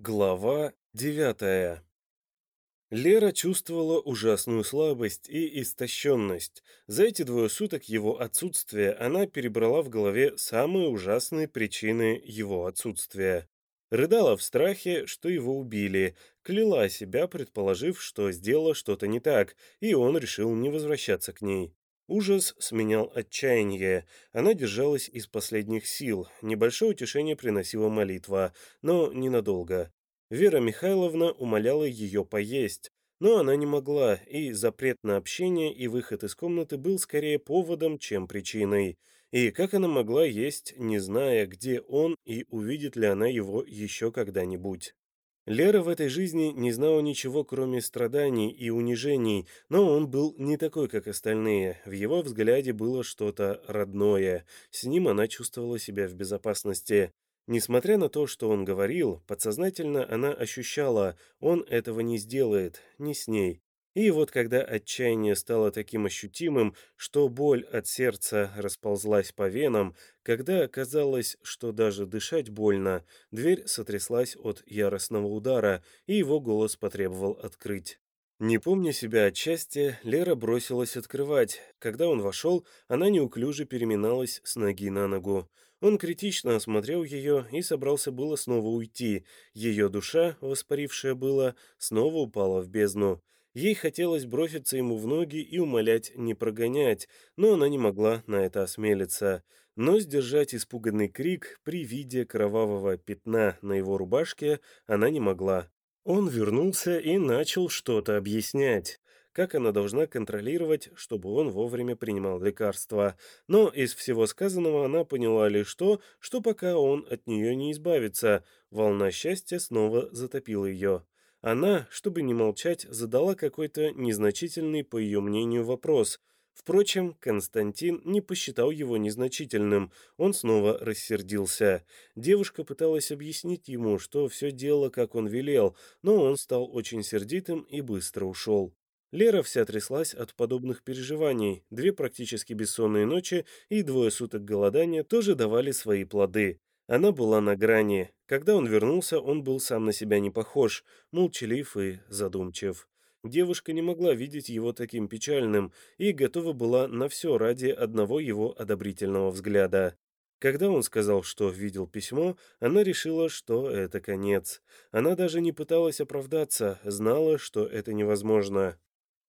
Глава девятая Лера чувствовала ужасную слабость и истощенность. За эти двое суток его отсутствия она перебрала в голове самые ужасные причины его отсутствия. Рыдала в страхе, что его убили, кляла себя, предположив, что сделала что-то не так, и он решил не возвращаться к ней. Ужас сменял отчаяние. Она держалась из последних сил. Небольшое утешение приносила молитва, но ненадолго. Вера Михайловна умоляла ее поесть, но она не могла, и запрет на общение и выход из комнаты был скорее поводом, чем причиной. И как она могла есть, не зная, где он и увидит ли она его еще когда-нибудь? Лера в этой жизни не знала ничего, кроме страданий и унижений, но он был не такой, как остальные. В его взгляде было что-то родное. С ним она чувствовала себя в безопасности. Несмотря на то, что он говорил, подсознательно она ощущала, он этого не сделает, не с ней. И вот когда отчаяние стало таким ощутимым, что боль от сердца расползлась по венам, когда казалось, что даже дышать больно, дверь сотряслась от яростного удара, и его голос потребовал открыть. Не помня себя от счастья, Лера бросилась открывать. Когда он вошел, она неуклюже переминалась с ноги на ногу. Он критично осмотрел ее и собрался было снова уйти. Ее душа, воспарившая было, снова упала в бездну. Ей хотелось броситься ему в ноги и умолять не прогонять, но она не могла на это осмелиться. Но сдержать испуганный крик при виде кровавого пятна на его рубашке она не могла. Он вернулся и начал что-то объяснять как она должна контролировать, чтобы он вовремя принимал лекарства. Но из всего сказанного она поняла лишь то, что пока он от нее не избавится, волна счастья снова затопила ее. Она, чтобы не молчать, задала какой-то незначительный, по ее мнению, вопрос. Впрочем, Константин не посчитал его незначительным, он снова рассердился. Девушка пыталась объяснить ему, что все дело, как он велел, но он стал очень сердитым и быстро ушел. Лера вся тряслась от подобных переживаний. Две практически бессонные ночи и двое суток голодания тоже давали свои плоды. Она была на грани. Когда он вернулся, он был сам на себя не похож, молчалив и задумчив. Девушка не могла видеть его таким печальным и готова была на все ради одного его одобрительного взгляда. Когда он сказал, что видел письмо, она решила, что это конец. Она даже не пыталась оправдаться, знала, что это невозможно.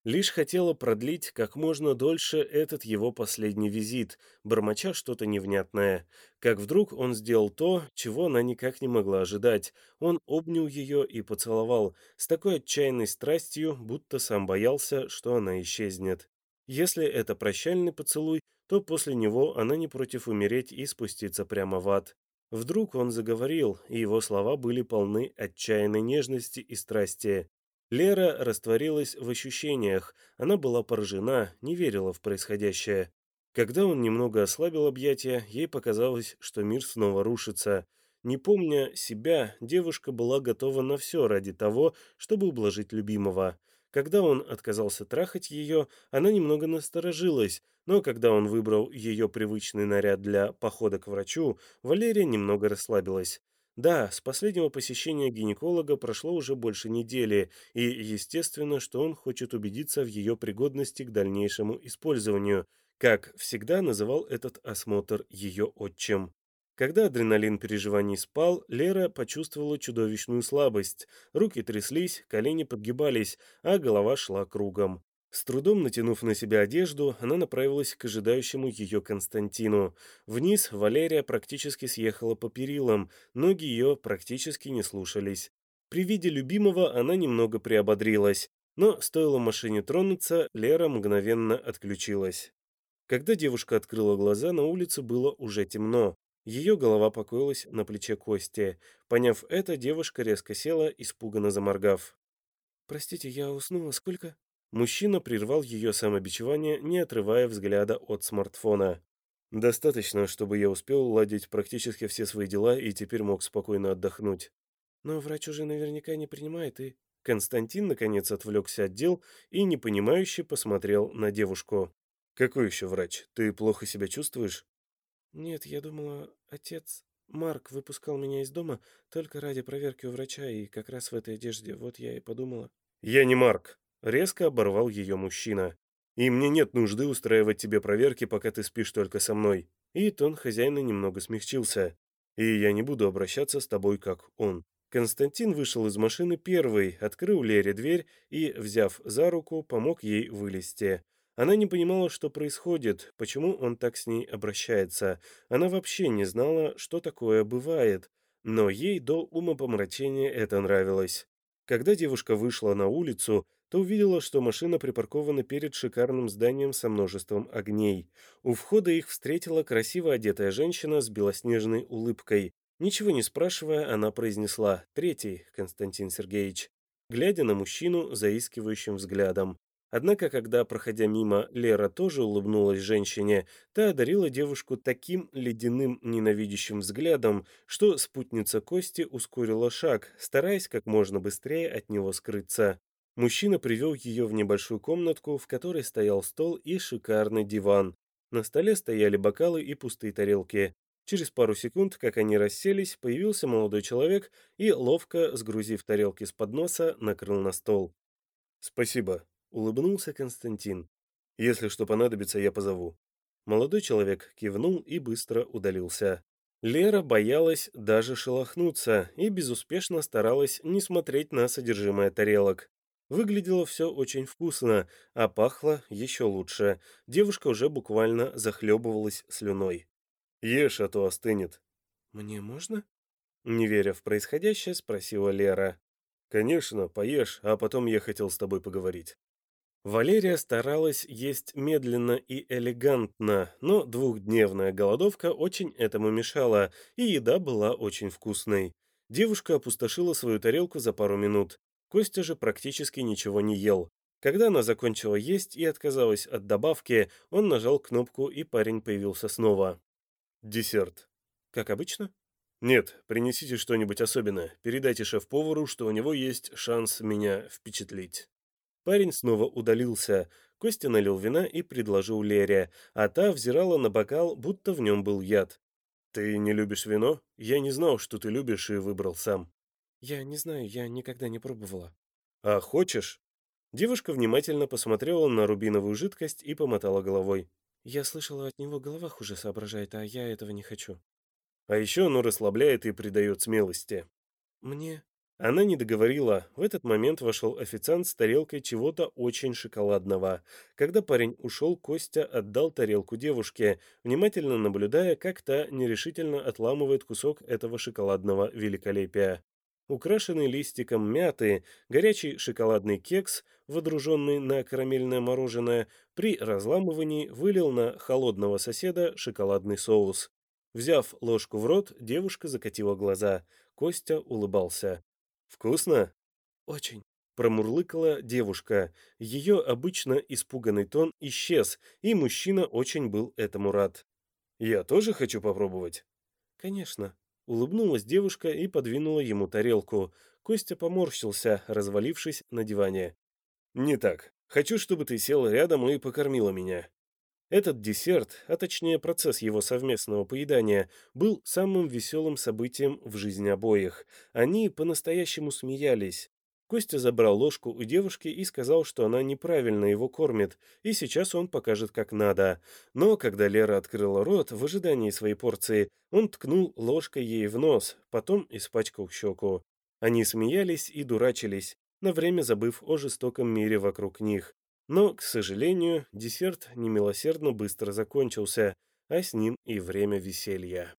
Лишь хотела продлить как можно дольше этот его последний визит, бормоча что-то невнятное. Как вдруг он сделал то, чего она никак не могла ожидать. Он обнял ее и поцеловал, с такой отчаянной страстью, будто сам боялся, что она исчезнет. Если это прощальный поцелуй, то после него она не против умереть и спуститься прямо в ад. Вдруг он заговорил, и его слова были полны отчаянной нежности и страсти. Лера растворилась в ощущениях, она была поражена, не верила в происходящее. Когда он немного ослабил объятия, ей показалось, что мир снова рушится. Не помня себя, девушка была готова на все ради того, чтобы ублажить любимого. Когда он отказался трахать ее, она немного насторожилась, но когда он выбрал ее привычный наряд для похода к врачу, Валерия немного расслабилась. Да, с последнего посещения гинеколога прошло уже больше недели, и естественно, что он хочет убедиться в ее пригодности к дальнейшему использованию, как всегда называл этот осмотр ее отчим. Когда адреналин переживаний спал, Лера почувствовала чудовищную слабость. Руки тряслись, колени подгибались, а голова шла кругом. С трудом натянув на себя одежду, она направилась к ожидающему ее Константину. Вниз Валерия практически съехала по перилам, ноги ее практически не слушались. При виде любимого она немного приободрилась, но стоило машине тронуться, Лера мгновенно отключилась. Когда девушка открыла глаза, на улице было уже темно. Ее голова покоилась на плече Кости. Поняв это, девушка резко села, испуганно заморгав. «Простите, я уснула. Сколько?» Мужчина прервал ее самобичевание, не отрывая взгляда от смартфона. «Достаточно, чтобы я успел уладить практически все свои дела и теперь мог спокойно отдохнуть». «Но врач уже наверняка не принимает и...» Константин, наконец, отвлекся от дел и непонимающе посмотрел на девушку. «Какой еще врач? Ты плохо себя чувствуешь?» «Нет, я думала, отец...» Марк выпускал меня из дома только ради проверки у врача и как раз в этой одежде. Вот я и подумала. «Я не Марк», — резко оборвал ее мужчина. «И мне нет нужды устраивать тебе проверки, пока ты спишь только со мной». И тон хозяина немного смягчился. «И я не буду обращаться с тобой, как он». Константин вышел из машины первый, открыл Лере дверь и, взяв за руку, помог ей вылезти. Она не понимала, что происходит, почему он так с ней обращается. Она вообще не знала, что такое бывает, но ей до умопомрачения это нравилось. Когда девушка вышла на улицу, то увидела, что машина припаркована перед шикарным зданием со множеством огней. У входа их встретила красиво одетая женщина с белоснежной улыбкой. Ничего не спрашивая, она произнесла «Третий, Константин Сергеевич», глядя на мужчину заискивающим взглядом. Однако, когда, проходя мимо, Лера тоже улыбнулась женщине, та одарила девушку таким ледяным ненавидящим взглядом, что спутница Кости ускорила шаг, стараясь как можно быстрее от него скрыться. Мужчина привел ее в небольшую комнатку, в которой стоял стол и шикарный диван. На столе стояли бокалы и пустые тарелки. Через пару секунд, как они расселись, появился молодой человек и, ловко сгрузив тарелки с подноса, накрыл на стол. «Спасибо», Улыбнулся Константин. «Если что понадобится, я позову». Молодой человек кивнул и быстро удалился. Лера боялась даже шелохнуться и безуспешно старалась не смотреть на содержимое тарелок. Выглядело все очень вкусно, а пахло еще лучше. Девушка уже буквально захлебывалась слюной. «Ешь, а то остынет». «Мне можно?» Не веря в происходящее, спросила Лера. «Конечно, поешь, а потом я хотел с тобой поговорить». Валерия старалась есть медленно и элегантно, но двухдневная голодовка очень этому мешала, и еда была очень вкусной. Девушка опустошила свою тарелку за пару минут. Костя же практически ничего не ел. Когда она закончила есть и отказалась от добавки, он нажал кнопку, и парень появился снова. Десерт. Как обычно? Нет, принесите что-нибудь особенное. Передайте шеф-повару, что у него есть шанс меня впечатлить. Парень снова удалился. Костя налил вина и предложил Лере, а та взирала на бокал, будто в нем был яд. «Ты не любишь вино? Я не знал, что ты любишь и выбрал сам». «Я не знаю, я никогда не пробовала». «А хочешь?» Девушка внимательно посмотрела на рубиновую жидкость и помотала головой. «Я слышала, от него голова хуже соображает, а я этого не хочу». «А еще оно расслабляет и придает смелости». «Мне она не договорила. В этот момент вошел официант с тарелкой чего-то очень шоколадного. Когда парень ушел, Костя отдал тарелку девушке, внимательно наблюдая, как та нерешительно отламывает кусок этого шоколадного великолепия. Украшенный листиком мяты, горячий шоколадный кекс, водруженный на карамельное мороженое, при разламывании вылил на холодного соседа шоколадный соус. Взяв ложку в рот, девушка закатила глаза. Костя улыбался. «Вкусно?» «Очень», — промурлыкала девушка. Ее обычно испуганный тон исчез, и мужчина очень был этому рад. «Я тоже хочу попробовать?» «Конечно», — улыбнулась девушка и подвинула ему тарелку. Костя поморщился, развалившись на диване. «Не так. Хочу, чтобы ты села рядом и покормила меня». Этот десерт, а точнее процесс его совместного поедания, был самым веселым событием в жизни обоих. Они по-настоящему смеялись. Костя забрал ложку у девушки и сказал, что она неправильно его кормит, и сейчас он покажет, как надо. Но когда Лера открыла рот в ожидании своей порции, он ткнул ложкой ей в нос, потом испачкал щеку. Они смеялись и дурачились, на время забыв о жестоком мире вокруг них. Но, к сожалению, десерт немилосердно быстро закончился, а с ним и время веселья.